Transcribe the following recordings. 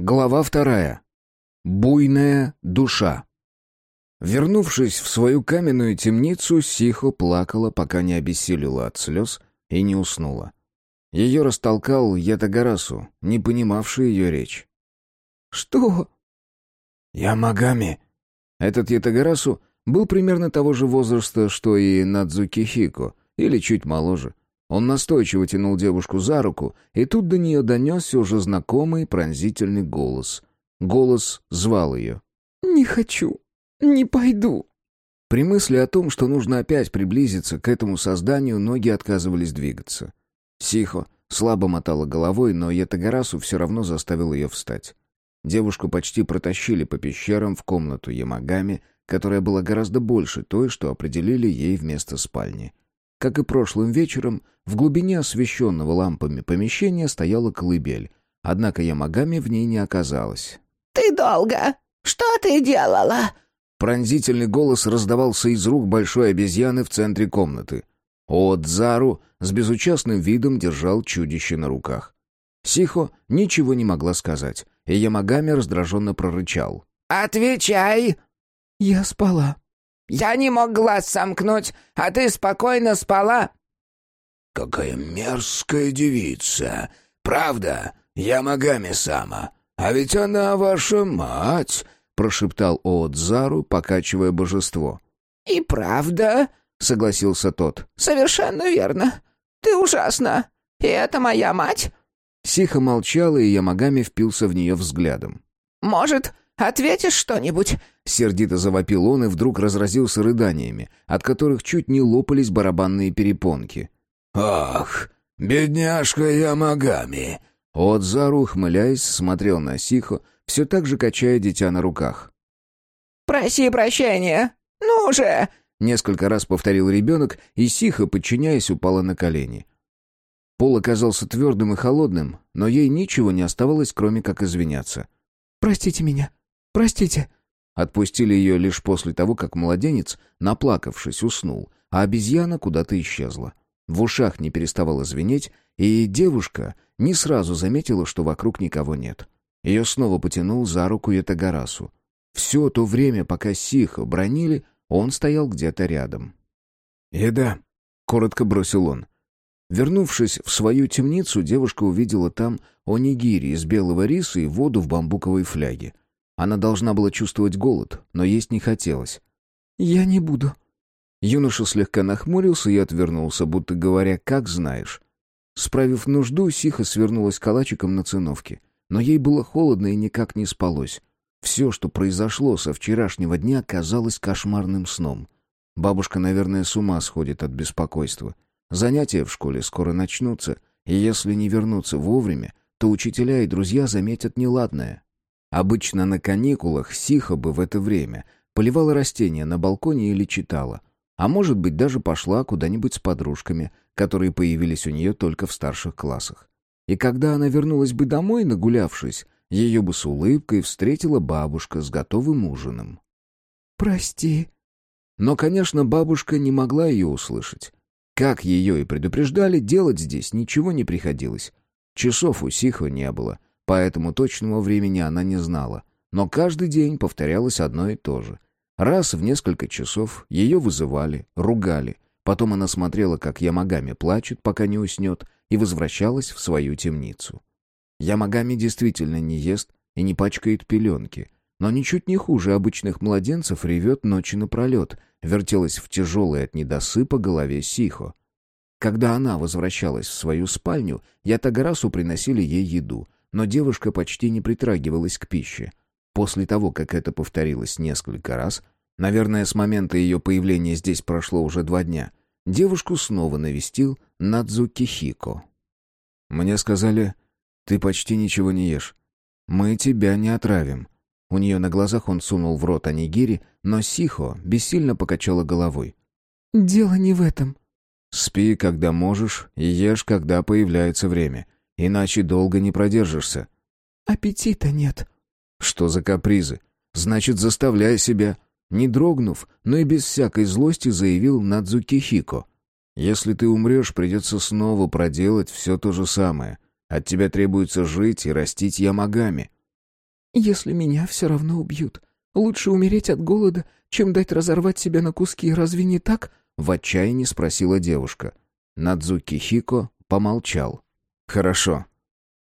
Глава вторая. Буйная душа. Вернувшись в свою каменную темницу, Сихо плакала, пока не обессилила от слез и не уснула. Ее растолкал Ятагарасу, не понимавший ее речь. «Что?» «Ямагами». Этот Ятагарасу был примерно того же возраста, что и Надзуки Хико, или чуть моложе. Он настойчиво тянул девушку за руку, и тут до нее донесся уже знакомый пронзительный голос. Голос звал ее. «Не хочу, не пойду». При мысли о том, что нужно опять приблизиться к этому созданию, ноги отказывались двигаться. Сихо слабо мотала головой, но Ятагарасу все равно заставил ее встать. Девушку почти протащили по пещерам в комнату Ямагами, которая была гораздо больше той, что определили ей вместо спальни. Как и прошлым вечером, в глубине освещенного лампами помещения стояла колыбель, однако Ямагами в ней не оказалось. «Ты долго? Что ты делала?» Пронзительный голос раздавался из рук большой обезьяны в центре комнаты. Оодзару с безучастным видом держал чудище на руках. Сихо ничего не могла сказать, и Ямагами раздраженно прорычал. «Отвечай!» «Я спала». «Я не мог глаз сомкнуть, а ты спокойно спала». «Какая мерзкая девица! Правда, Ямагами-сама? А ведь она ваша мать!» — прошептал Оодзару, покачивая божество. «И правда?» — согласился тот. «Совершенно верно. Ты ужасна. И это моя мать?» Сиха молчала, и Ямагами впился в нее взглядом. «Может, ответишь что-нибудь?» Сердито завопил он и вдруг разразился рыданиями, от которых чуть не лопались барабанные перепонки. «Ах, бедняжка Ямагами!» Отзару, ухмыляясь, смотрел на Сихо, все так же качая дитя на руках. «Проси прощения! Ну же!» Несколько раз повторил ребенок, и Сиха, подчиняясь, упала на колени. Пол оказался твердым и холодным, но ей ничего не оставалось, кроме как извиняться. «Простите меня, простите». Отпустили ее лишь после того, как младенец, наплакавшись, уснул, а обезьяна куда-то исчезла. В ушах не переставало звенеть, и девушка не сразу заметила, что вокруг никого нет. Ее снова потянул за руку Ятагарасу. Все то время, пока Сиха бронили, он стоял где-то рядом. «Еда», — коротко бросил он. Вернувшись в свою темницу, девушка увидела там онигири из белого риса и воду в бамбуковой фляге. Она должна была чувствовать голод, но есть не хотелось. «Я не буду». Юноша слегка нахмурился и отвернулся, будто говоря «как знаешь». Справив нужду, Сиха свернулась калачиком на циновке. Но ей было холодно и никак не спалось. Все, что произошло со вчерашнего дня, казалось кошмарным сном. Бабушка, наверное, с ума сходит от беспокойства. Занятия в школе скоро начнутся, и если не вернуться вовремя, то учителя и друзья заметят неладное. Обычно на каникулах Сиха бы в это время поливала растения на балконе или читала, а может быть даже пошла куда-нибудь с подружками, которые появились у нее только в старших классах. И когда она вернулась бы домой, нагулявшись, ее бы с улыбкой встретила бабушка с готовым ужином. «Прости». Но, конечно, бабушка не могла ее услышать. Как ее и предупреждали, делать здесь ничего не приходилось. Часов у Сихо не было, поэтому точного времени она не знала. Но каждый день повторялось одно и то же. Раз в несколько часов ее вызывали, ругали. Потом она смотрела, как Ямагами плачет, пока не уснет, и возвращалась в свою темницу. Ямагами действительно не ест и не пачкает пеленки, но ничуть не хуже обычных младенцев ревет ночи напролет, вертелась в тяжелой от недосыпа голове Сихо. Когда она возвращалась в свою спальню, Ятагарасу приносили ей еду, но девушка почти не притрагивалась к пище. После того, как это повторилось несколько раз, наверное, с момента ее появления здесь прошло уже два дня, девушку снова навестил Надзуки Хико. «Мне сказали, ты почти ничего не ешь. Мы тебя не отравим», у нее на глазах он сунул в рот анигири, но Сихо бессильно покачала головой. «Дело не в этом». «Спи, когда можешь, и ешь, когда появляется время. Иначе долго не продержишься». «Аппетита нет». «Что за капризы? Значит, заставляй себя». Не дрогнув, но и без всякой злости заявил Надзуки Хико. «Если ты умрешь, придется снова проделать все то же самое. От тебя требуется жить и растить ямагами». Если меня все равно убьют, лучше умереть от голода, чем дать разорвать себя на куски, разве не так?» В отчаянии спросила девушка. Надзуки Хико помолчал. «Хорошо.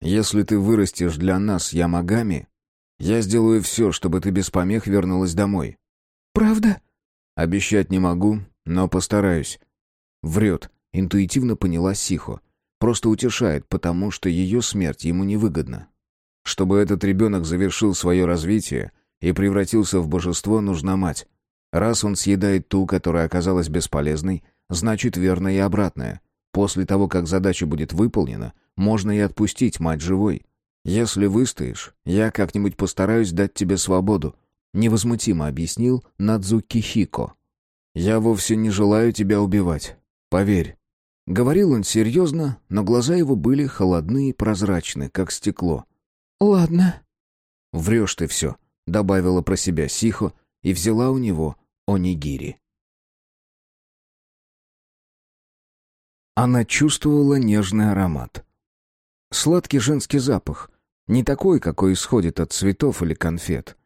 Если ты вырастешь для нас Ямагами, я сделаю все, чтобы ты без помех вернулась домой». «Правда?» «Обещать не могу, но постараюсь». Врет, интуитивно поняла Сихо. Просто утешает, потому что ее смерть ему невыгодна. Чтобы этот ребенок завершил свое развитие и превратился в божество, нужна мать. Раз он съедает ту, которая оказалась бесполезной, значит верно и обратное. После того, как задача будет выполнена, можно и отпустить мать живой. Если выстоишь, я как-нибудь постараюсь дать тебе свободу, невозмутимо объяснил Надзуки Хико. Я вовсе не желаю тебя убивать. Поверь. Говорил он серьезно, но глаза его были холодны и прозрачны, как стекло. «Ладно». «Врешь ты все», — добавила про себя Сихо и взяла у него онигири. Она чувствовала нежный аромат. Сладкий женский запах, не такой, какой исходит от цветов или конфет.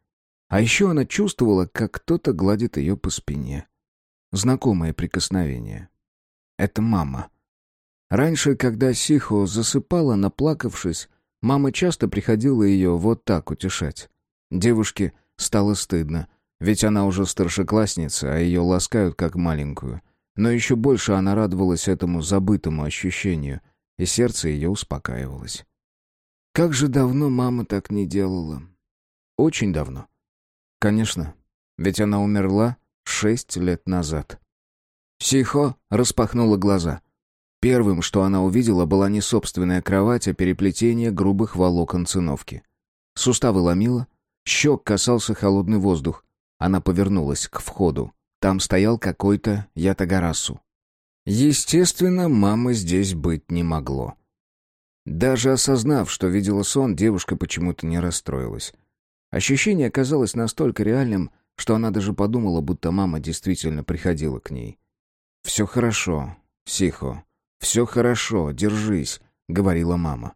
А еще она чувствовала, как кто-то гладит ее по спине. Знакомое прикосновение. Это мама. Раньше, когда Сихо засыпала, наплакавшись, мама часто приходила ее вот так утешать. Девушке стало стыдно, ведь она уже старшеклассница, а ее ласкают как маленькую. Но еще больше она радовалась этому забытому ощущению, и сердце ее успокаивалось. Как же давно мама так не делала? Очень давно. Конечно, ведь она умерла шесть лет назад. Сихо распахнула глаза. Первым, что она увидела, была не собственная кровать, а переплетение грубых волокон циновки. Суставы ломило, щек касался холодный воздух. Она повернулась к входу. Там стоял какой-то Ятагарасу. Естественно, мамы здесь быть не могло. Даже осознав, что видела сон, девушка почему-то не расстроилась. Ощущение оказалось настолько реальным, что она даже подумала, будто мама действительно приходила к ней. «Все хорошо, Сихо, все хорошо, держись», — говорила мама.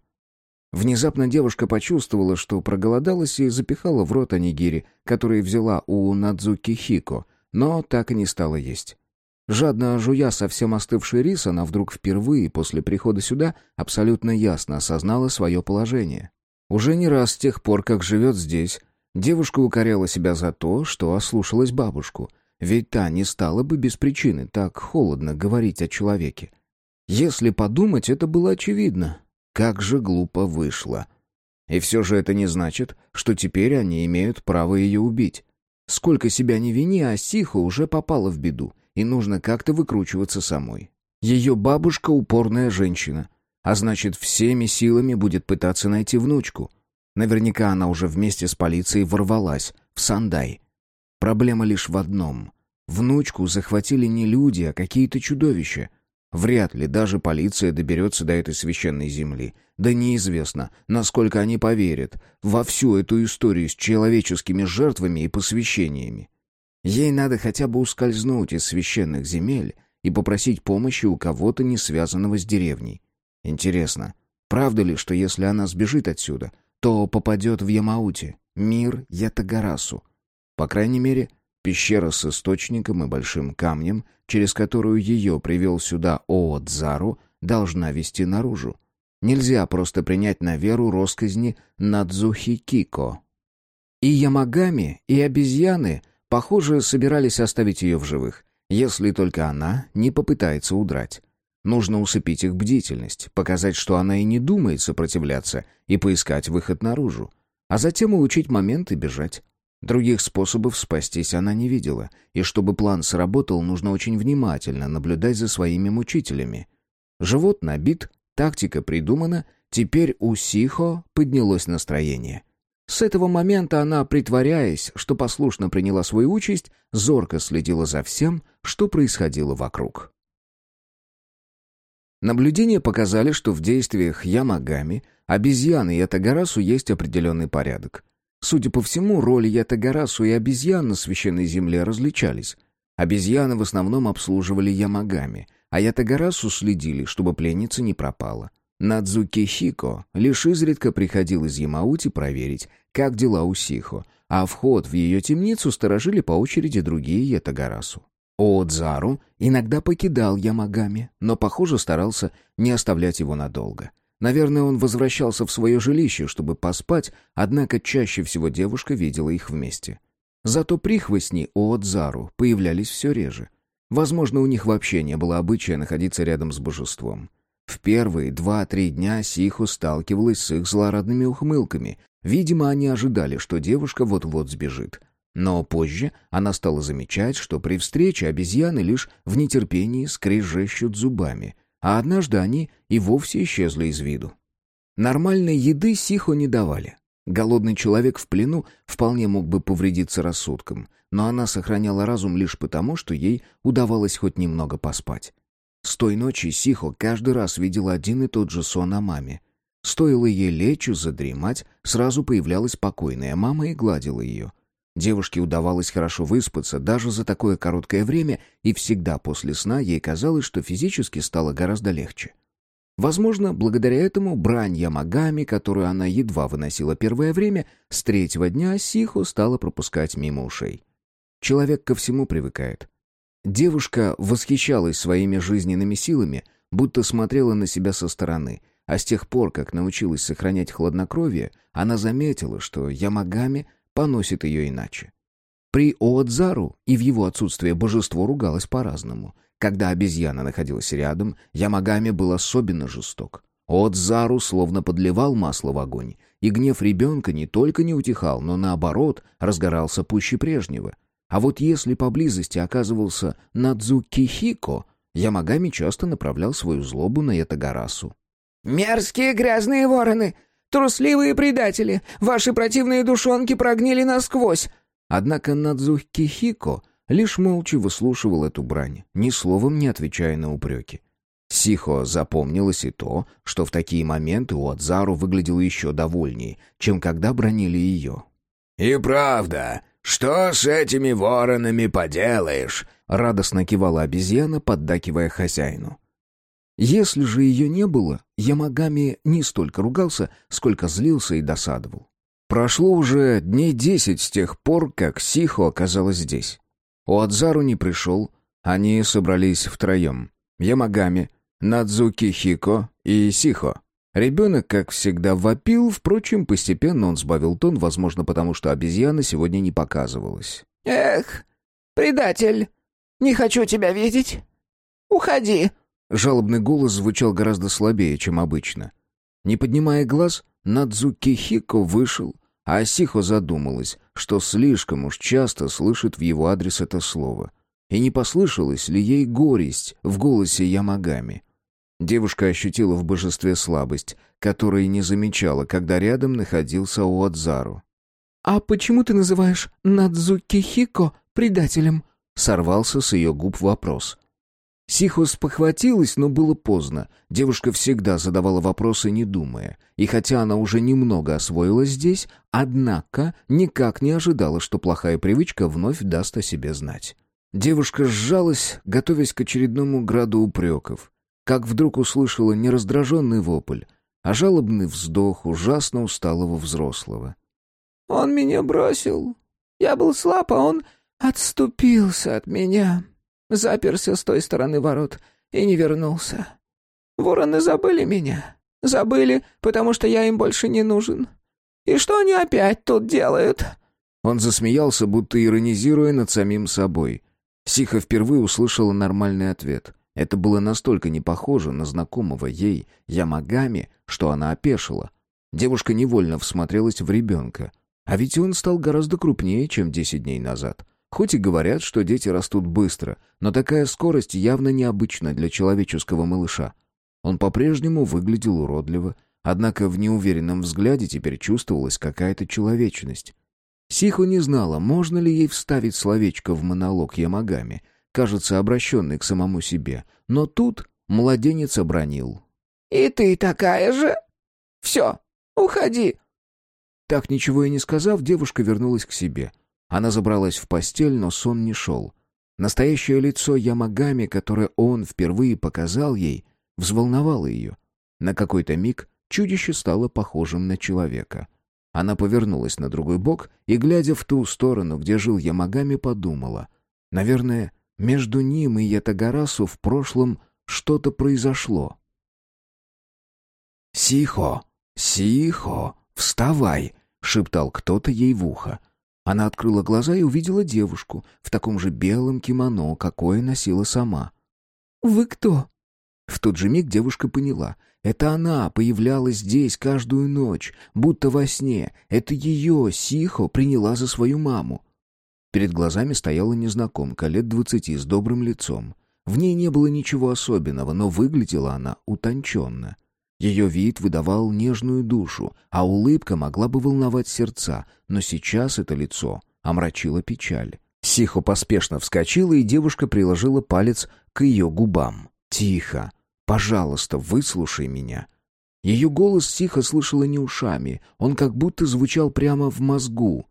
Внезапно девушка почувствовала, что проголодалась и запихала в рот анигири, который взяла у Надзуки Хико, но так и не стала есть. Жадно жуя совсем остывший рис, она вдруг впервые после прихода сюда абсолютно ясно осознала свое положение. Уже не раз с тех пор, как живет здесь, девушка укоряла себя за то, что ослушалась бабушку, ведь та не стала бы без причины так холодно говорить о человеке. Если подумать, это было очевидно. Как же глупо вышло. И все же это не значит, что теперь они имеют право ее убить. Сколько себя не вини, а Сиха уже попала в беду — и нужно как-то выкручиваться самой. Ее бабушка упорная женщина, а значит, всеми силами будет пытаться найти внучку. Наверняка она уже вместе с полицией ворвалась в Сандай. Проблема лишь в одном. Внучку захватили не люди, а какие-то чудовища. Вряд ли даже полиция доберется до этой священной земли. Да неизвестно, насколько они поверят во всю эту историю с человеческими жертвами и посвящениями. Ей надо хотя бы ускользнуть из священных земель и попросить помощи у кого-то, не связанного с деревней. Интересно, правда ли, что если она сбежит отсюда, то попадет в Ямаути, мир Ятагарасу? По крайней мере, пещера с источником и большим камнем, через которую ее привел сюда Оодзару, должна вести наружу. Нельзя просто принять на веру росказни Надзухи Кико. И Ямагами, и обезьяны — Похоже, собирались оставить ее в живых, если только она не попытается удрать. Нужно усыпить их бдительность, показать, что она и не думает сопротивляться, и поискать выход наружу. А затем улучить момент и бежать. Других способов спастись она не видела, и чтобы план сработал, нужно очень внимательно наблюдать за своими мучителями. Живот набит, тактика придумана, теперь у Сихо поднялось настроение. С этого момента она, притворяясь, что послушно приняла свою участь, зорко следила за всем, что происходило вокруг. Наблюдения показали, что в действиях Ямагами, обезьяны и Ятагарасу есть определенный порядок. Судя по всему, роли Ятагарасу и обезьян на священной земле различались. Обезьяны в основном обслуживали Ямагами, а Ятагарасу следили, чтобы пленница не пропала. Надзуки Хико лишь изредка приходил из Ямаути проверить, как дела у Сихо, а вход в ее темницу сторожили по очереди другие Ятагарасу. Оодзару иногда покидал Ямагами, но, похоже, старался не оставлять его надолго. Наверное, он возвращался в свое жилище, чтобы поспать, однако чаще всего девушка видела их вместе. Зато прихвостни Оодзару появлялись все реже. Возможно, у них вообще не было обычая находиться рядом с божеством. В первые два-три дня Сиху сталкивалась с их злорадными ухмылками. Видимо, они ожидали, что девушка вот-вот сбежит. Но позже она стала замечать, что при встрече обезьяны лишь в нетерпении скрежещут зубами, а однажды они и вовсе исчезли из виду. Нормальной еды Сихо не давали. Голодный человек в плену вполне мог бы повредиться рассудком, но она сохраняла разум лишь потому, что ей удавалось хоть немного поспать. С той ночи Сихо каждый раз видела один и тот же сон о маме. Стоило ей лечь и задремать, сразу появлялась покойная мама и гладила ее. Девушке удавалось хорошо выспаться даже за такое короткое время, и всегда после сна ей казалось, что физически стало гораздо легче. Возможно, благодаря этому брань Ямагами, которую она едва выносила первое время, с третьего дня Сихо стала пропускать мимо ушей. Человек ко всему привыкает. Девушка восхищалась своими жизненными силами, будто смотрела на себя со стороны, а с тех пор, как научилась сохранять хладнокровие, она заметила, что Ямагами поносит ее иначе. При Оадзару и в его отсутствие божество ругалось по-разному. Когда обезьяна находилась рядом, Ямагами был особенно жесток. Оадзару словно подливал масло в огонь, и гнев ребенка не только не утихал, но наоборот разгорался пуще прежнего — а вот если поблизости оказывался Надзукихико, Ямагами часто направлял свою злобу на Ятагарасу. «Мерзкие грязные вороны! Трусливые предатели! Ваши противные душонки прогнили насквозь!» Однако Надзукихико лишь молча выслушивал эту брань, ни словом не отвечая на упреки. Сихо запомнилось и то, что в такие моменты у Адзару выглядел еще довольнее, чем когда бронили ее. «И правда, «Что с этими воронами поделаешь?» — радостно кивала обезьяна, поддакивая хозяину. Если же ее не было, Ямагами не столько ругался, сколько злился и досадовал. Прошло уже дней десять с тех пор, как Сихо оказалась здесь. Оадзару не пришел, они собрались втроем. Ямагами, Надзуки Хико и Сихо. Ребенок, как всегда, вопил, впрочем, постепенно он сбавил тон, возможно, потому что обезьяна сегодня не показывалась. «Эх, предатель, не хочу тебя видеть. Уходи!» Жалобный голос звучал гораздо слабее, чем обычно. Не поднимая глаз, Надзуки Хико вышел, а Асихо задумалась, что слишком уж часто слышит в его адрес это слово. И не послышалась ли ей горесть в голосе Ямагами? Девушка ощутила в божестве слабость, которой не замечала, когда рядом находился Уадзару. «А почему ты называешь Надзуки Хико предателем?» Сорвался с ее губ вопрос. Сихос похватилась, но было поздно. Девушка всегда задавала вопросы, не думая. И хотя она уже немного освоилась здесь, однако никак не ожидала, что плохая привычка вновь даст о себе знать. Девушка сжалась, готовясь к очередному граду упреков как вдруг услышала не раздраженный вопль, а жалобный вздох ужасно усталого взрослого. «Он меня бросил. Я был слаб, а он отступился от меня, заперся с той стороны ворот и не вернулся. Вороны забыли меня. Забыли, потому что я им больше не нужен. И что они опять тут делают?» Он засмеялся, будто иронизируя над самим собой. Сиха впервые услышала нормальный ответ — это было настолько не похоже на знакомого ей Ямагами, что она опешила. Девушка невольно всмотрелась в ребенка. А ведь он стал гораздо крупнее, чем десять дней назад. Хоть и говорят, что дети растут быстро, но такая скорость явно необычна для человеческого малыша. Он по-прежнему выглядел уродливо, однако в неуверенном взгляде теперь чувствовалась какая-то человечность. Сихо не знала, можно ли ей вставить словечко в монолог Ямагами — кажется, обращенный к самому себе. Но тут младенец обронил. «И ты такая же? Все, уходи!» Так ничего и не сказав, девушка вернулась к себе. Она забралась в постель, но сон не шел. Настоящее лицо Ямагами, которое он впервые показал ей, взволновало ее. На какой-то миг чудище стало похожим на человека. Она повернулась на другой бок и, глядя в ту сторону, где жил Ямагами, подумала. Наверное, между ним и Ятагарасу в прошлом что-то произошло. «Сихо! Сихо! Вставай!» — шептал кто-то ей в ухо. Она открыла глаза и увидела девушку в таком же белом кимоно, какое носила сама. «Вы кто?» В тот же миг девушка поняла. Это она появлялась здесь каждую ночь, будто во сне. Это ее Сихо приняла за свою маму. Перед глазами стояла незнакомка лет двадцати с добрым лицом. В ней не было ничего особенного, но выглядела она утонченно. Ее вид выдавал нежную душу, а улыбка могла бы волновать сердца, но сейчас это лицо омрачило печаль. Сихо поспешно вскочила, и девушка приложила палец к ее губам. «Тихо! Пожалуйста, выслушай меня!» Ее голос Сихо слышала не ушами, он как будто звучал прямо в мозгу.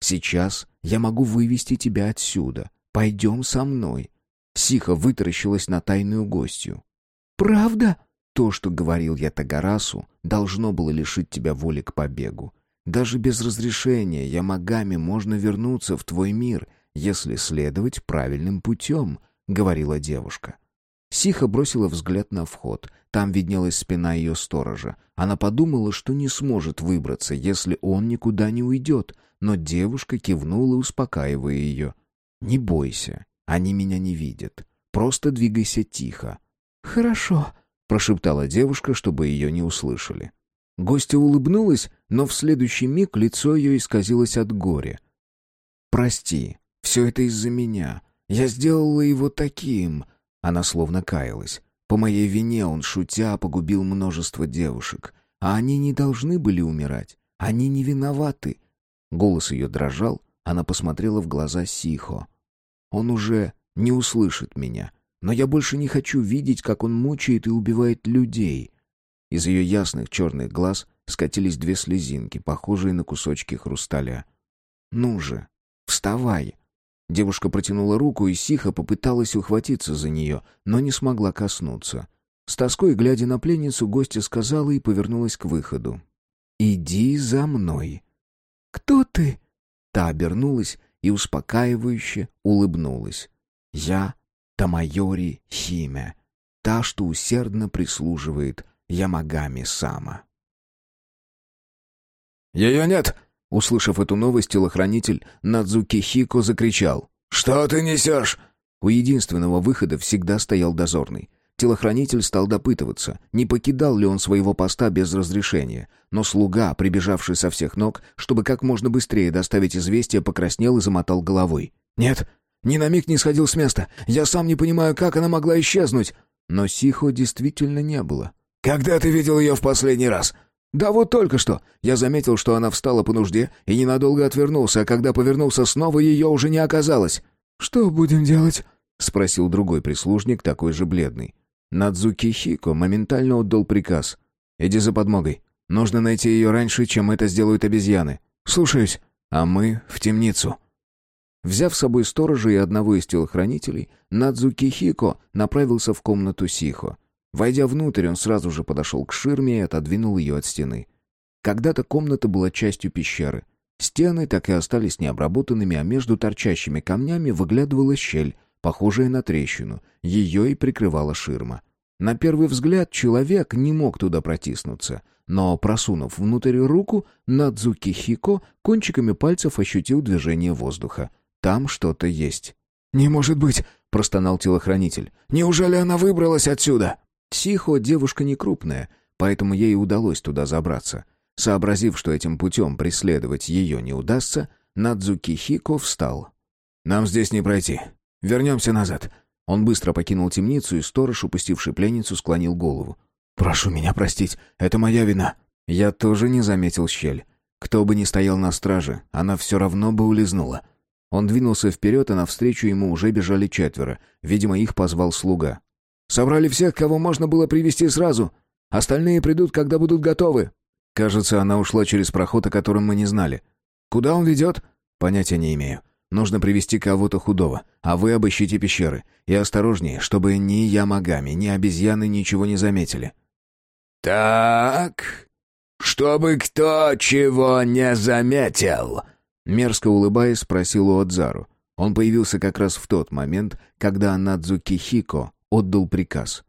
«Сейчас я могу вывести тебя отсюда. Пойдем со мной». Сиха вытаращилась на тайную гостью. «Правда?» То, что говорил я Тагарасу, должно было лишить тебя воли к побегу. Даже без разрешения Ямагами можно вернуться в твой мир, если следовать правильным путем», — говорила девушка. Сиха бросила взгляд на вход. Там виднелась спина ее сторожа. Она подумала, что не сможет выбраться, если он никуда не уйдет, но девушка кивнула, успокаивая ее. «Не бойся, они меня не видят. Просто двигайся тихо». «Хорошо», — прошептала девушка, чтобы ее не услышали. Гостья улыбнулась, но в следующий миг лицо ее исказилось от горя. «Прости, все это из-за меня. Я сделала его таким...» Она словно каялась. «По моей вине он, шутя, погубил множество девушек. А они не должны были умирать. Они не виноваты». Голос ее дрожал, она посмотрела в глаза Сихо. «Он уже не услышит меня. Но я больше не хочу видеть, как он мучает и убивает людей». Из ее ясных черных глаз скатились две слезинки, похожие на кусочки хрусталя. «Ну же, вставай!» Девушка протянула руку, и Сиха попыталась ухватиться за нее, но не смогла коснуться. С тоской, глядя на пленницу, гостья сказала и повернулась к выходу. «Иди за мной». «Кто ты?» Та обернулась и успокаивающе улыбнулась. «Я Тамайори Химе, та, что усердно прислуживает Ямагами Сама». «Ее нет!» Услышав эту новость, телохранитель Надзуки Хико закричал. «Что ты несешь?» У единственного выхода всегда стоял дозорный. Телохранитель стал допытываться, не покидал ли он своего поста без разрешения. Но слуга, прибежавший со всех ног, чтобы как можно быстрее доставить известие, покраснел и замотал головой. «Нет, ни на миг не сходил с места. Я сам не понимаю, как она могла исчезнуть». Но Сихо действительно не было. «Когда ты видел ее в последний раз?» «Да вот только что. Я заметил, что она встала по нужде и ненадолго отвернулся, а когда повернулся снова, ее уже не оказалось». «Что будем делать?» — спросил другой прислужник, такой же бледный. Надзуки Хико моментально отдал приказ. «Иди за подмогой. Нужно найти ее раньше, чем это сделают обезьяны. Слушаюсь. А мы в темницу». Взяв с собой сторожа и одного из телохранителей, Надзуки Хико направился в комнату Сихо. Войдя внутрь, он сразу же подошел к ширме и отодвинул ее от стены. Когда-то комната была частью пещеры. Стены так и остались необработанными, а между торчащими камнями выглядывала щель, похожая на трещину. Ее и прикрывала ширма. На первый взгляд человек не мог туда протиснуться, но, просунув внутрь руку, Надзуки Хико кончиками пальцев ощутил движение воздуха. Там что-то есть. «Не может быть!» — простонал телохранитель. «Неужели она выбралась отсюда?» Сихо девушка не крупная, поэтому ей удалось туда забраться. Сообразив, что этим путем преследовать ее не удастся, Надзуки Хико встал. «Нам здесь не пройти. Вернемся назад». Он быстро покинул темницу, и сторож, упустивший пленницу, склонил голову. «Прошу меня простить, это моя вина». Я тоже не заметил щель. Кто бы ни стоял на страже, она все равно бы улизнула. Он двинулся вперед, а навстречу ему уже бежали четверо. Видимо, их позвал слуга. Собрали всех, кого можно было привести сразу. Остальные придут, когда будут готовы». Кажется, она ушла через проход, о котором мы не знали. Куда он ведет? Понятия не имею. Нужно привести кого-то худого, а вы обыщите пещеры. И осторожнее, чтобы ни Ямагами, ни обезьяны ничего не заметили. «Так...» чтобы кто чего не заметил!» Мерзко улыбаясь, спросил у Отзару. Он появился как раз в тот момент, когда Надзуки Хико отдал приказ.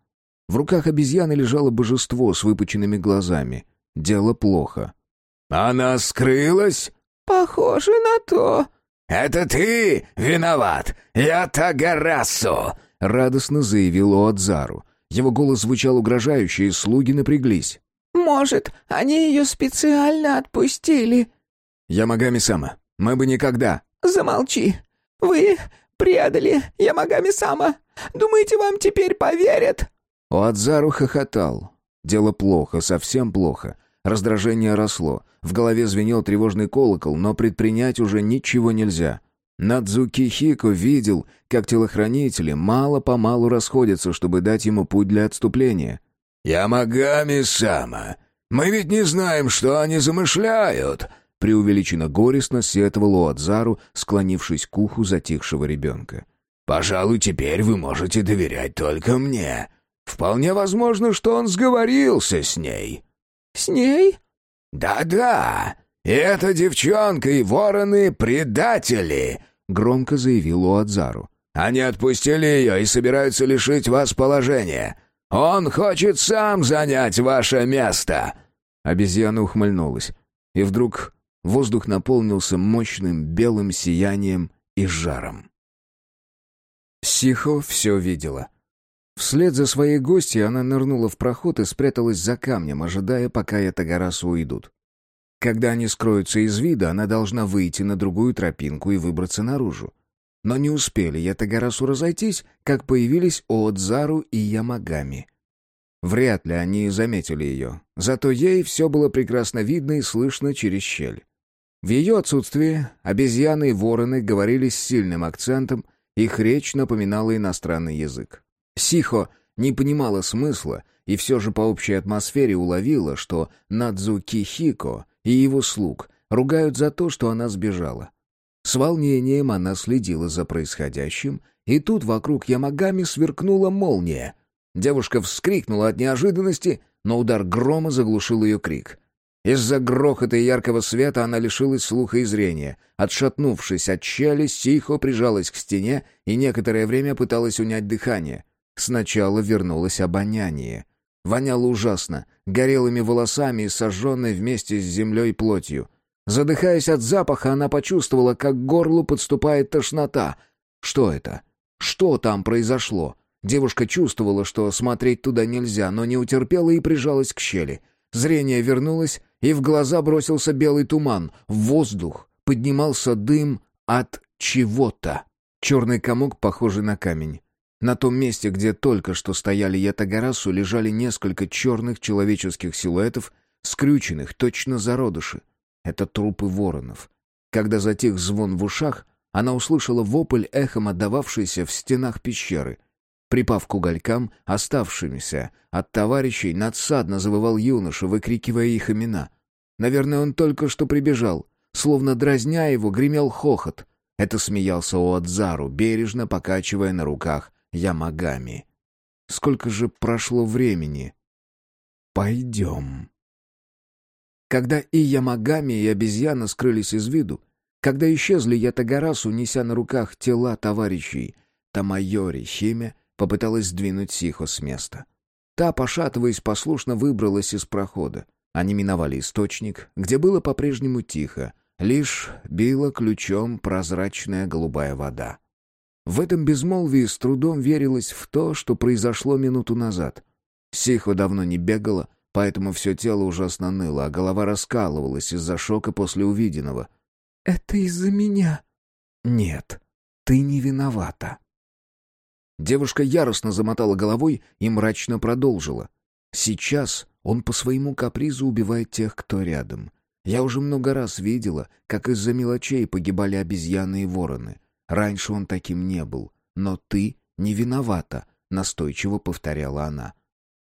В руках обезьяны лежало божество с выпученными глазами. Дело плохо. «Она скрылась?» «Похоже на то». «Это ты виноват! Я Тагарасу!» — радостно заявил Оадзару. Его голос звучал угрожающе, и слуги напряглись. «Может, они ее специально отпустили?» «Ямагами-сама, мы бы никогда...» «Замолчи! Вы предали Ямагами-сама! Думаете, вам теперь поверят?» Оадзару хохотал. Дело плохо, совсем плохо. Раздражение росло. В голове звенел тревожный колокол, но предпринять уже ничего нельзя. Надзуки Хико видел, как телохранители мало-помалу расходятся, чтобы дать ему путь для отступления. «Ямагами-сама, мы ведь не знаем, что они замышляют!» Преувеличенно горестно сетовал Оадзару, склонившись к уху затихшего ребенка. «Пожалуй, теперь вы можете доверять только мне. Вполне возможно, что он сговорился с ней». «С ней?» «Да-да, эта девчонка и вороны — предатели!» — громко заявил Уадзару. «Они отпустили ее и собираются лишить вас положения. Он хочет сам занять ваше место!» Обезьяна ухмыльнулась, и вдруг воздух наполнился мощным белым сиянием и жаром. Сихо все видела. Вслед за своей гостьей она нырнула в проход и спряталась за камнем, ожидая, пока Ятагарасу уйдут. Когда они скроются из вида, она должна выйти на другую тропинку и выбраться наружу. Но не успели Ятагарасу разойтись, как появились Оодзару и Ямагами. Вряд ли они заметили ее, зато ей все было прекрасно видно и слышно через щель. В ее отсутствие обезьяны и вороны говорили с сильным акцентом, их речь напоминала иностранный язык. Сихо не понимала смысла и все же по общей атмосфере уловила, что Надзуки Хико и его слуг ругают за то, что она сбежала. С волнением она следила за происходящим, и тут вокруг Ямагами сверкнула молния. Девушка вскрикнула от неожиданности, но удар грома заглушил ее крик. Из-за грохота и яркого света она лишилась слуха и зрения. Отшатнувшись от щели, Сихо прижалась к стене и некоторое время пыталась унять дыхание. Сначала вернулось обоняние — Воняло ужасно, горелыми волосами и сожженной вместе с землей плотью. Задыхаясь от запаха, она почувствовала, как к горлу подступает тошнота. Что это? Что там произошло? Девушка чувствовала, что смотреть туда нельзя, но не утерпела и прижалась к щели. Зрение вернулось, и в глаза бросился белый туман. В воздух поднимался дым от чего-то. Черный комок, похожий на камень. На том месте, где только что стояли Ятагарасу, лежали несколько черных человеческих силуэтов, скрюченных, точно зародыши. Это трупы воронов. Когда затих звон в ушах, она услышала вопль, эхом отдававшийся в стенах пещеры. Припав к уголькам, оставшимися от товарищей, надсадно завывал юноша, выкрикивая их имена. Наверное, он только что прибежал. Словно дразня его, гремел хохот. Это смеялся Оадзару, бережно покачивая на руках Ямагами. Сколько же прошло времени? Пойдем. Когда и Ямагами, и обезьяна скрылись из виду, когда исчезли Ятагарасу, неся на руках тела товарищей, Тамайори Химе попыталась сдвинуть Сихо с места. Та, пошатываясь, послушно выбралась из прохода. Они миновали источник, где было по-прежнему тихо, лишь била ключом прозрачная голубая вода. В этом безмолвии с трудом верилось в то, что произошло минуту назад. Сихо давно не бегала, поэтому все тело ужасно ныло, а голова раскалывалась из-за шока после увиденного. «Это из-за меня?» «Нет, ты не виновата». Девушка яростно замотала головой и мрачно продолжила. «Сейчас он по своему капризу убивает тех, кто рядом. Я уже много раз видела, как из-за мелочей погибали обезьяны и вороны. Раньше он таким не был. Но ты не виновата, настойчиво повторяла она.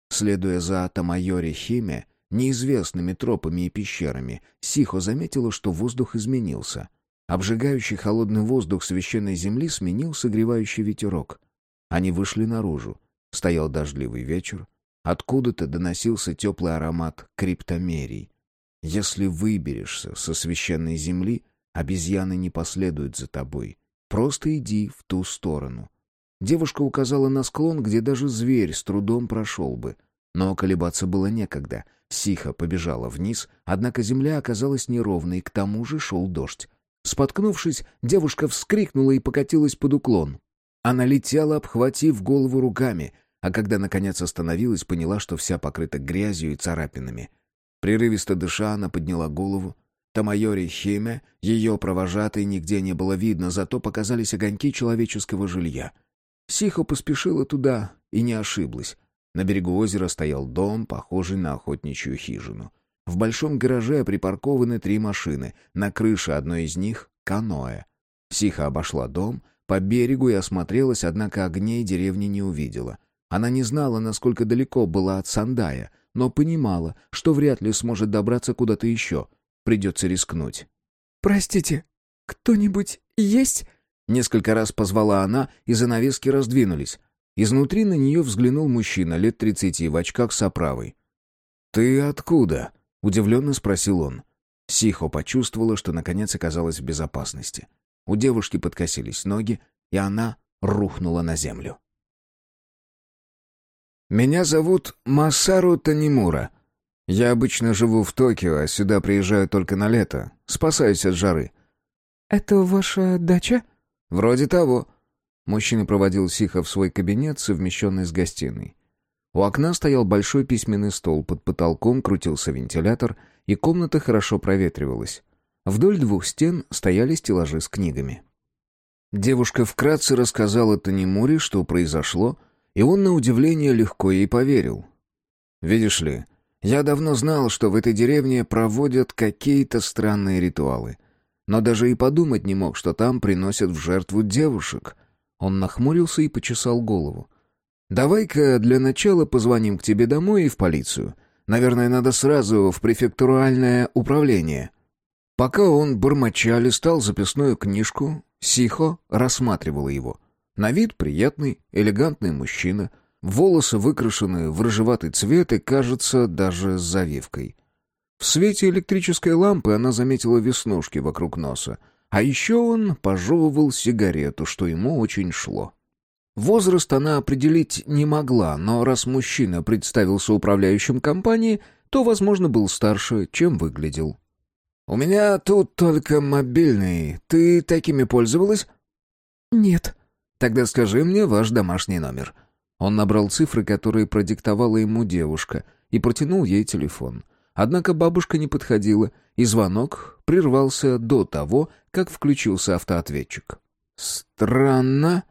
Следуя за Тамайори Химе, неизвестными тропами и пещерами, Сихо заметила, что воздух изменился. Обжигающий холодный воздух священной земли сменил согревающий ветерок. Они вышли наружу. Стоял дождливый вечер. Откуда-то доносился теплый аромат криптомерий. Если выберешься со священной земли, обезьяны не последуют за тобой. Просто иди в ту сторону. Девушка указала на склон, где даже зверь с трудом прошел бы. Но колебаться было некогда. Сиха побежала вниз, однако земля оказалась неровной, к тому же шел дождь. Споткнувшись, девушка вскрикнула и покатилась под уклон. Она летела, обхватив голову руками, а когда, наконец, остановилась, поняла, что вся покрыта грязью и царапинами. Прерывисто дыша, она подняла голову. Тамайори Химе, ее провожатой, нигде не было видно, зато показались огоньки человеческого жилья. Сихо поспешила туда и не ошиблась. На берегу озера стоял дом, похожий на охотничью хижину. В большом гараже припаркованы три машины, на крыше одной из них — каноэ. Сиха обошла дом, по берегу и осмотрелась, однако огней деревни не увидела. Она не знала, насколько далеко была от Сандая, но понимала, что вряд ли сможет добраться куда-то еще. Придется рискнуть. «Простите, кто-нибудь есть?» Несколько раз позвала она, и занавески раздвинулись. Изнутри на нее взглянул мужчина лет тридцати в очках с оправой. «Ты откуда?» — удивленно спросил он. Сихо почувствовала, что наконец оказалась в безопасности. У девушки подкосились ноги, и она рухнула на землю. «Меня зовут Масару Танимура. Я обычно живу в Токио, а сюда приезжаю только на лето. Спасаюсь от жары». «Это ваша дача?» «Вроде того. Мужчина проводил Сиха в свой кабинет, совмещенный с гостиной. У окна стоял большой письменный стол, под потолком крутился вентилятор, и комната хорошо проветривалась. Вдоль двух стен стояли стеллажи с книгами. Девушка вкратце рассказала Танимури, что произошло, и он, на удивление, легко ей поверил. «Видишь ли, я давно знал, что в этой деревне проводят какие-то странные ритуалы, но даже и подумать не мог, что там приносят в жертву девушек», он нахмурился и почесал голову. «Давай-ка для начала позвоним к тебе домой и в полицию. Наверное, надо сразу в префектуральное управление». Пока он, бормоча, листал записную книжку, Сихо рассматривала его. На вид приятный, элегантный мужчина, волосы выкрашены в рыжеватый цвет и, кажется, даже с завивкой. В свете электрической лампы она заметила веснушки вокруг носа — а еще он пожевывал сигарету, что ему очень шло. Возраст она определить не могла, но раз мужчина представился управляющим компании, то, возможно, был старше, чем выглядел. «У меня тут только мобильный. Ты такими пользовалась?» «Нет». «Тогда скажи мне ваш домашний номер». Он набрал цифры, которые продиктовала ему девушка, и протянул ей телефон. Однако бабушка не подходила, и звонок прервался до того, как включился автоответчик. «Странно.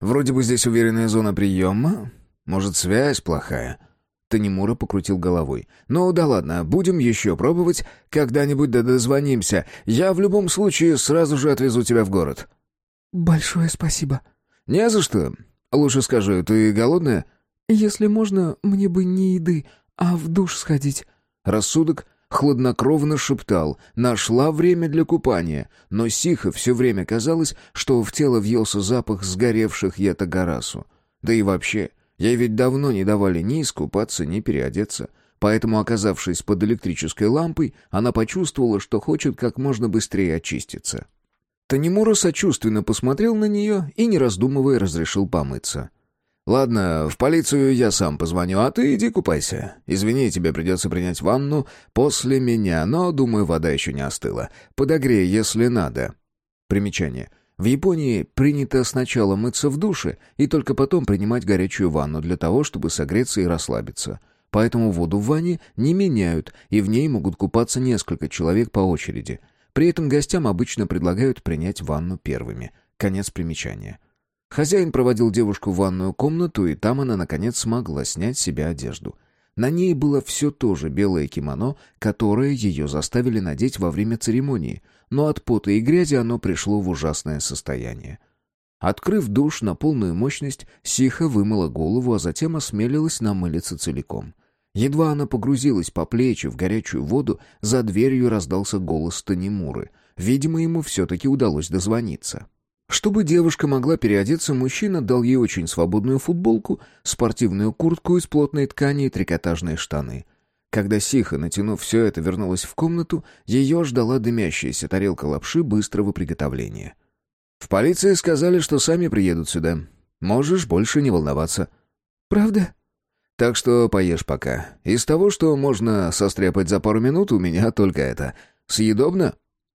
Вроде бы здесь уверенная зона приема. Может, связь плохая?» Танимура покрутил головой. «Ну да ладно, будем еще пробовать. Когда-нибудь да дозвонимся. Я в любом случае сразу же отвезу тебя в город». «Большое спасибо». «Не за что. Лучше скажи, ты голодная?» «Если можно, мне бы не еды, а в душ сходить». Рассудок хладнокровно шептал «Нашла время для купания», но Сиха все время казалось, что в тело въелся запах сгоревших ятагарасу. Да и вообще, ей ведь давно не давали ни искупаться, ни переодеться. Поэтому, оказавшись под электрической лампой, она почувствовала, что хочет как можно быстрее очиститься. Танимура сочувственно посмотрел на нее и, не раздумывая, разрешил помыться. «Ладно, в полицию я сам позвоню, а ты иди купайся. Извини, тебе придется принять ванну после меня, но, думаю, вода еще не остыла. Подогрей, если надо». Примечание. В Японии принято сначала мыться в душе и только потом принимать горячую ванну для того, чтобы согреться и расслабиться. Поэтому воду в ванне не меняют, и в ней могут купаться несколько человек по очереди. При этом гостям обычно предлагают принять ванну первыми. Конец примечания. Хозяин проводил девушку в ванную комнату, и там она, наконец, смогла снять с себя одежду. На ней было все то же белое кимоно, которое ее заставили надеть во время церемонии, но от пота и грязи оно пришло в ужасное состояние. Открыв душ на полную мощность, Сиха вымыла голову, а затем осмелилась намылиться целиком. Едва она погрузилась по плечи в горячую воду, за дверью раздался голос Танимуры. Видимо, ему все-таки удалось дозвониться. Чтобы девушка могла переодеться, мужчина дал ей очень свободную футболку, спортивную куртку из плотной ткани и трикотажные штаны. Когда Сиха, натянув все это, вернулась в комнату, ее ждала дымящаяся тарелка лапши быстрого приготовления. «В полиции сказали, что сами приедут сюда. Можешь больше не волноваться». «Правда?» «Так что поешь пока. Из того, что можно состряпать за пару минут, у меня только это. Съедобно?»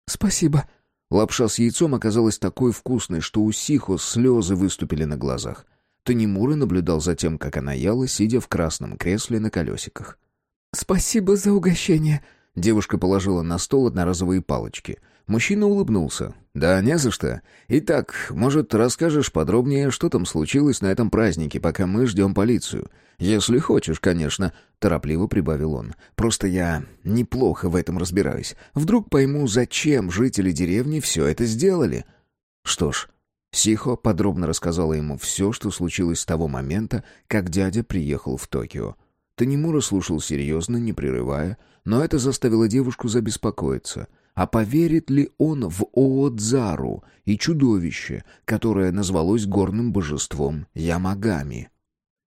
«Спасибо». Лапша с яйцом оказалась такой вкусной, что у Сихо слезы выступили на глазах. Танимура наблюдал за тем, как она ела, сидя в красном кресле на колесиках. «Спасибо за угощение». Девушка положила на стол одноразовые палочки. Мужчина улыбнулся. «Да не за что. Итак, может, расскажешь подробнее, что там случилось на этом празднике, пока мы ждем полицию? Если хочешь, конечно», — торопливо прибавил он. «Просто я неплохо в этом разбираюсь. Вдруг пойму, зачем жители деревни все это сделали?» Что ж, Сихо подробно рассказала ему все, что случилось с того момента, как дядя приехал в Токио. Танимура слушал серьезно, не прерывая, но это заставило девушку забеспокоиться. А поверит ли он в Оодзару и чудовище, которое назвалось горным божеством Ямагами?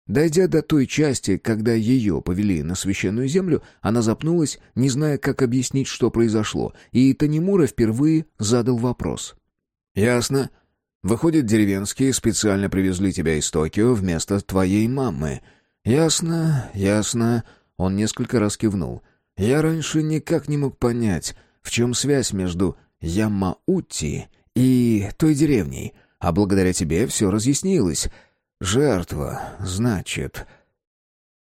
Дойдя до той части, когда ее повели на священную землю, она запнулась, не зная, как объяснить, что произошло, и Танимура впервые задал вопрос. «Ясно. Выходит, деревенские специально привезли тебя из Токио вместо твоей мамы. «Ясно, ясно», — он несколько раз кивнул. «Я раньше никак не мог понять, в чем связь между Ямаути и той деревней, а благодаря тебе все разъяснилось. Жертва, значит...»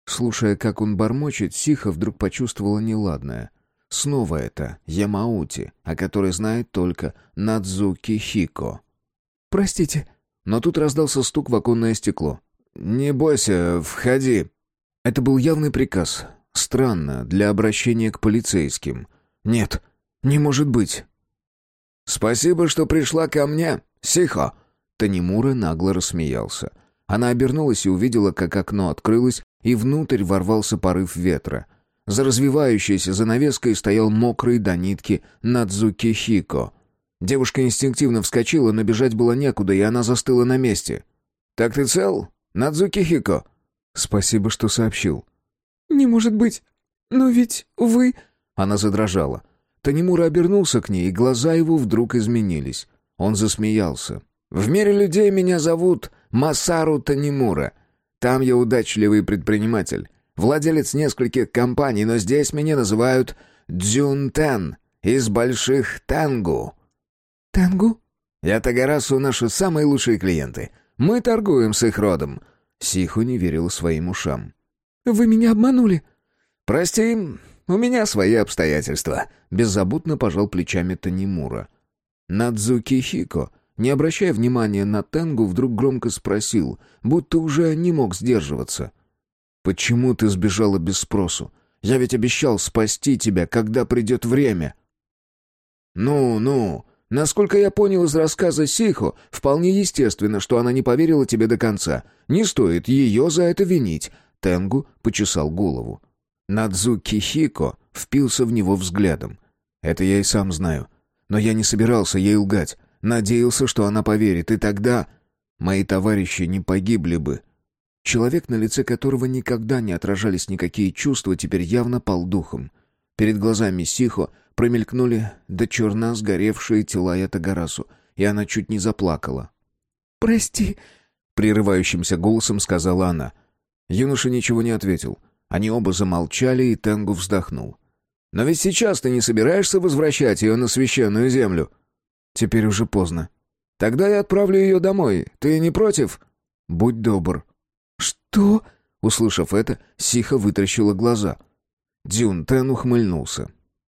Слушая, как он бормочет, Сиха вдруг почувствовала неладное. Снова это Ямаути, о которой знает только Надзуки Хико. «Простите». Но тут раздался стук в оконное стекло. «Не бойся, входи». Это был явный приказ. Странно, для обращения к полицейским. «Нет, не может быть». «Спасибо, что пришла ко мне, Сихо!» Танимура нагло рассмеялся. Она обернулась и увидела, как окно открылось, и внутрь ворвался порыв ветра. За развивающейся занавеской стоял мокрый до нитки Надзуки Хико. Девушка инстинктивно вскочила, но бежать было некуда, и она застыла на месте. «Так ты цел?» Надзуки Хико». «Спасибо, что сообщил». «Не может быть. Но ведь вы...» Она задрожала. Танимура обернулся к ней, и глаза его вдруг изменились. Он засмеялся. «В мире людей меня зовут Масару Танимура. Там я удачливый предприниматель, владелец нескольких компаний, но здесь меня называют Дзюнтен из Больших Тангу». «Тангу?» «Я Тагарасу наши самые лучшие клиенты. Мы торгуем с их родом». Сиху не верил своим ушам. «Вы меня обманули». «Прости, у меня свои обстоятельства», — беззаботно пожал плечами Танимура. Надзуки Хико, не обращая внимания на Тенгу, вдруг громко спросил, будто уже не мог сдерживаться. «Почему ты сбежала без спросу? Я ведь обещал спасти тебя, когда придет время». «Ну, ну, Насколько я понял из рассказа Сихо, вполне естественно, что она не поверила тебе до конца. Не стоит ее за это винить. Тенгу почесал голову. Надзуки Хико впился в него взглядом. Это я и сам знаю. Но я не собирался ей лгать. Надеялся, что она поверит, и тогда мои товарищи не погибли бы. Человек, на лице которого никогда не отражались никакие чувства, теперь явно пал духом. Перед глазами Сихо Промелькнули до черна сгоревшие тела Ятагарасу, и она чуть не заплакала. «Прости», — прерывающимся голосом сказала она. Юноша ничего не ответил. Они оба замолчали, и Тенгу вздохнул. «Но ведь сейчас ты не собираешься возвращать ее на священную землю?» «Теперь уже поздно. Тогда я отправлю ее домой. Ты не против?» «Будь добр». «Что?» Услышав это, Сиха вытращила глаза. Дюн Тен ухмыльнулся.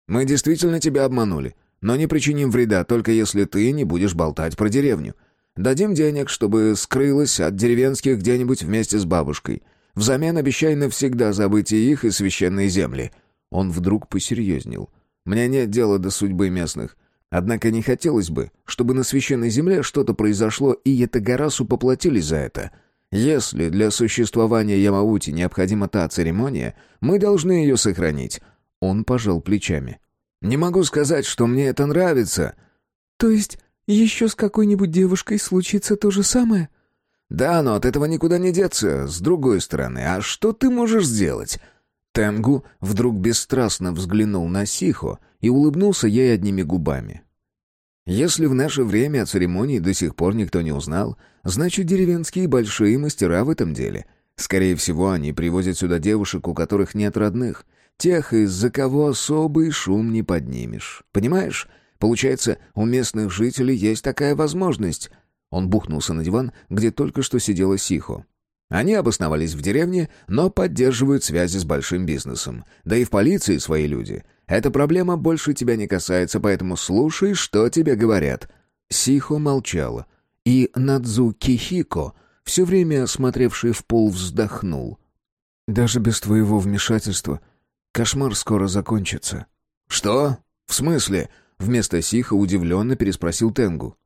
Мы действительно тебя обманули, но не причиним вреда, только если ты не будешь болтать про деревню. Дадим денег, чтобы скрылась от деревенских где-нибудь вместе с бабушкой. Взамен обещай навсегда забыть и их, и священные земли». Он вдруг посерьезнел. «Мне нет дела до судьбы местных. Однако не хотелось бы, чтобы на священной земле что-то произошло, и Ятагарасу поплатились за это. Если для существования Ямаути необходима та церемония, мы должны ее сохранить. Он пожал плечами. «Не могу сказать, что мне это нравится». «То есть еще с какой-нибудь девушкой случится то же самое?» «Да, но от этого никуда не деться. С другой стороны, а что ты можешь сделать?» Тенгу вдруг бесстрастно взглянул на Сихо и улыбнулся ей одними губами. Если в наше время о церемонии до сих пор никто не узнал, значит, деревенские большие мастера в этом деле. Скорее всего, они привозят сюда девушек, у которых нет родных, тех, из-за кого особый шум не поднимешь. Понимаешь? Получается, у местных жителей есть такая возможность. Он бухнулся на диван, где только что сидела Сихо. Они обосновались в деревне, но поддерживают связи с большим бизнесом. Да и в полиции свои люди. Эта проблема больше тебя не касается, поэтому слушай, что тебе говорят». Сихо молчала. И Надзу Кихико, все время смотревший в пол, вздохнул. «Даже без твоего вмешательства кошмар скоро закончится». «Что? В смысле?» Вместо Сиха удивленно переспросил Тенгу.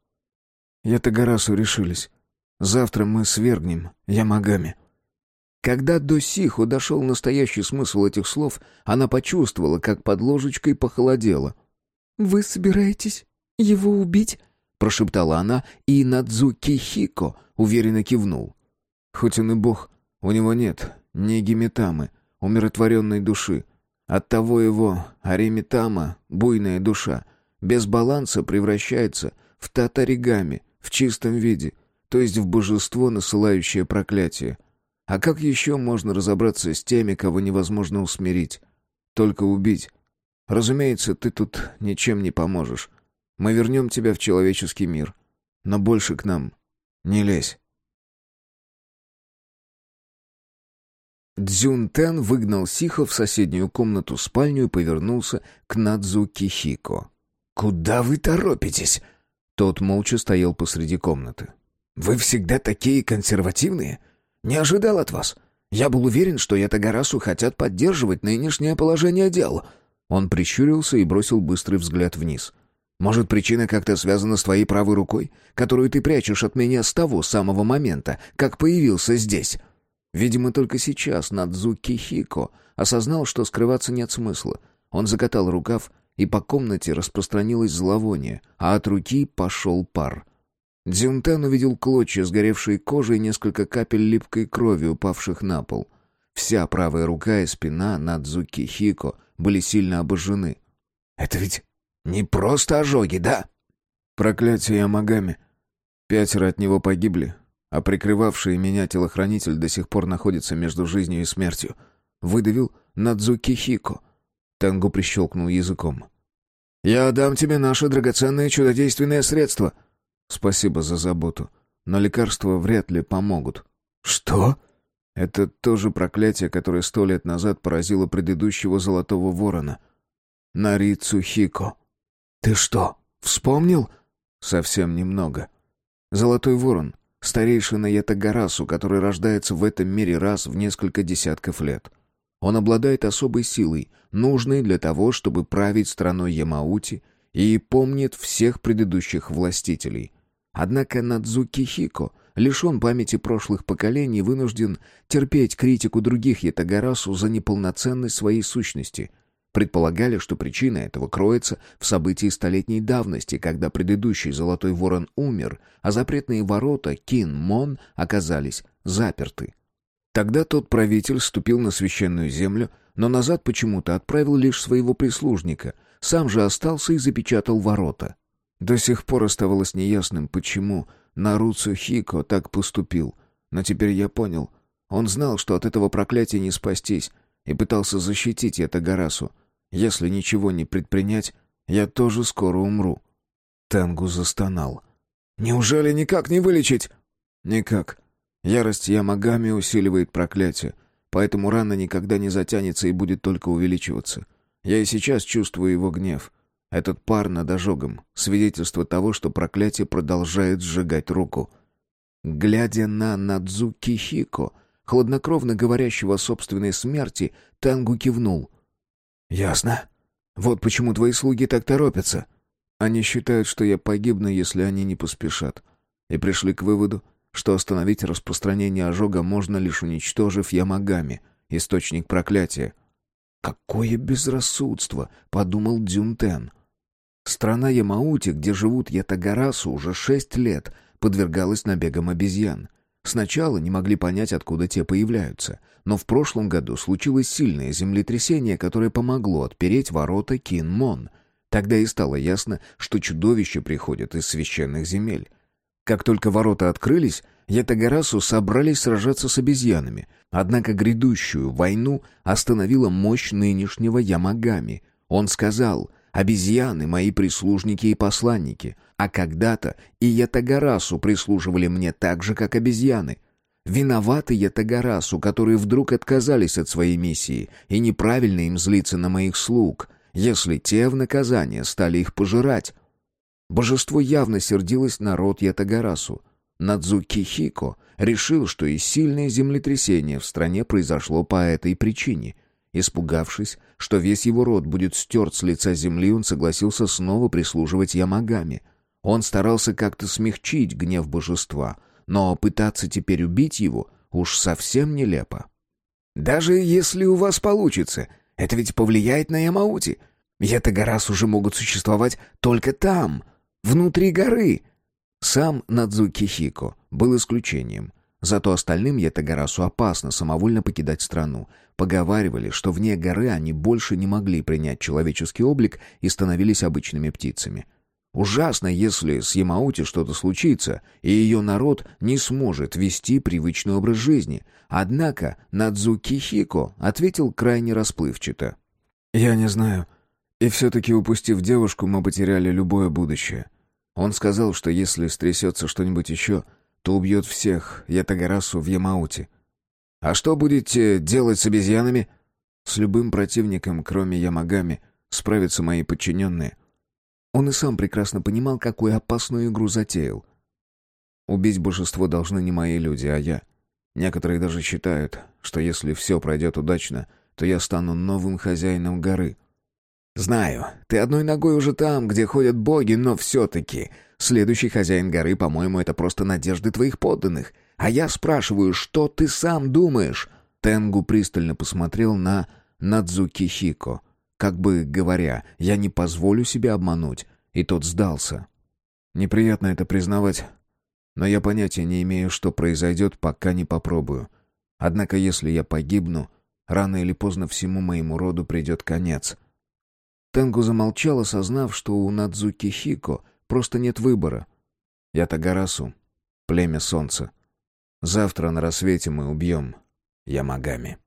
«Я-то решились. Завтра мы свергнем Ямагами». Когда до Сиху дошел настоящий смысл этих слов, она почувствовала, как под ложечкой похолодело. «Вы собираетесь его убить?» — прошептала она, и Надзуки Хико уверенно кивнул. «Хоть он и бог, у него нет ни гемитамы, умиротворенной души. Оттого его аримитама, буйная душа, без баланса превращается в татаригами в чистом виде — то есть в божество, насылающее проклятие. А как еще можно разобраться с теми, кого невозможно усмирить? Только убить. Разумеется, ты тут ничем не поможешь. Мы вернем тебя в человеческий мир. Но больше к нам не лезь. Дзюнтен выгнал Сихо в соседнюю комнату-спальню и повернулся к Надзу Кихико. «Куда вы торопитесь?» Тот молча стоял посреди комнаты. «Вы всегда такие консервативные? Не ожидал от вас. Я был уверен, что Ятагарасу хотят поддерживать нынешнее положение дел». Он прищурился и бросил быстрый взгляд вниз. «Может, причина как-то связана с твоей правой рукой, которую ты прячешь от меня с того самого момента, как появился здесь?» Видимо, только сейчас Надзуки Хико осознал, что скрываться нет смысла. Он закатал рукав, и по комнате распространилось зловоние, а от руки пошел пар — Дзюнтен увидел клочья сгоревшей кожи и несколько капель липкой крови, упавших на пол. Вся правая рука и спина Надзуки Хико были сильно обожжены. «Это ведь не просто ожоги, да?» «Проклятие Ямагами. Пятеро от него погибли, а прикрывавший меня телохранитель до сих пор находится между жизнью и смертью», — выдавил Надзуки Хико. Тенгу прищелкнул языком. «Я дам тебе наше драгоценное чудодейственное средство», — Спасибо за заботу, но лекарства вряд ли помогут. Что? Это тоже проклятие, которое сто лет назад поразило предыдущего золотого ворона. Нарицу Хико. Ты что, вспомнил? Совсем немного. Золотой ворон — старейшина Ятагарасу, который рождается в этом мире раз в несколько десятков лет. Он обладает особой силой, нужной для того, чтобы править страной Ямаути, и помнит всех предыдущих властителей. Однако Надзуки Хико, лишен памяти прошлых поколений, вынужден терпеть критику других Ятагарасу за неполноценность своей сущности. Предполагали, что причина этого кроется в событии столетней давности, когда предыдущий Золотой Ворон умер, а запретные ворота Кин-Мон оказались заперты. Тогда тот правитель ступил на священную землю, но назад почему-то отправил лишь своего прислужника, сам же остался и запечатал ворота. До сих пор оставалось неясным, почему Нарацухико так поступил. Но теперь я понял. Он знал, что от этого проклятия не спастись, и пытался защитить Ятагарасу. Если ничего не предпринять, я тоже скоро умру. Тенгу застонал. «Неужели никак не вылечить?» «Никак. Ярость Ямагами усиливает проклятие, поэтому рана никогда не затянется и будет только увеличиваться. Я и сейчас чувствую его гнев. Этот пар над ожогом — свидетельство того, что проклятие продолжает сжигать руку. Глядя на Надзуки Хико, хладнокровно говорящего о собственной смерти, Тангу кивнул. «Ясно. Вот почему твои слуги так торопятся. Они считают, что я погибну, если они не поспешат, и пришли к выводу, что остановить распространение ожога можно лишь уничтожив Ямагами, источник проклятия». «Какое безрассудство!» — подумал Дзюнтен. Страна Ямаути, где живут ятагарасу уже шесть лет, подвергалась набегам обезьян. Сначала не могли понять, откуда те появляются. Но в прошлом году случилось сильное землетрясение, которое помогло отпереть ворота Кинмон. Тогда и стало ясно, что чудовище приходит из священных земель. Как только ворота открылись, Ятагарасу собрались сражаться с обезьянами. Однако грядущую войну остановила мощь нынешнего Ямагами. Он сказал «Обезьяны — мои прислужники и посланники, а когда-то и Ятагарасу прислуживали мне так же, как обезьяны». Виноваты Ятагарасу, которые вдруг отказались от своей миссии, и неправильно им злиться на моих слуг, если те в наказание стали их пожирать. Божество явно сердилось на род Ятагарасу. Надзуки Хико решил, что и сильное землетрясение в стране произошло по этой причине. Испугавшись, что весь его род будет стерт с лица земли, он согласился снова прислуживать Ямагами. Он старался как-то смягчить гнев божества, но пытаться теперь убить его уж совсем нелепо. «Даже если у вас получится, это ведь повлияет на Ямаути. Ятагарас уже могут существовать только там, внутри горы», сам Надзуки Хико был исключением. Зато остальным Ятагарасу опасно самовольно покидать страну. Поговаривали, что вне горы они больше не могли принять человеческий облик и становились обычными птицами. Ужасно, если с Ямаути что-то случится, и ее народ не сможет вести привычный образ жизни. Однако Надзуки Хико ответил крайне расплывчато. «Я не знаю. И все-таки, упустив девушку, мы потеряли любое будущее. Он сказал, что если стрясется что-нибудь еще, то убьет всех Ятагарасу в Ямауте. «А что будете делать с обезьянами?» «С любым противником, кроме Ямагами, справятся мои подчиненные». Он и сам прекрасно понимал, какую опасную игру затеял. Убить божество должны не мои люди, а я. Некоторые даже считают, что если все пройдет удачно, то я стану новым хозяином горы — «Знаю, ты одной ногой уже там, где ходят боги, но все-таки следующий хозяин горы, по-моему, это просто надежды твоих подданных. А я спрашиваю, что ты сам думаешь?» Тенгу пристально посмотрел на Надзуки Хико, как бы говоря, «Я не позволю себя обмануть», и тот сдался. «Неприятно это признавать, но я понятия не имею, что произойдет, пока не попробую. Однако если я погибну, рано или поздно всему моему роду придет конец». Тенгу замолчал, осознав, что у Надзуки Хико просто нет выбора. Я Тагарасу, племя солнца. Завтра на рассвете мы убьем Ямагами.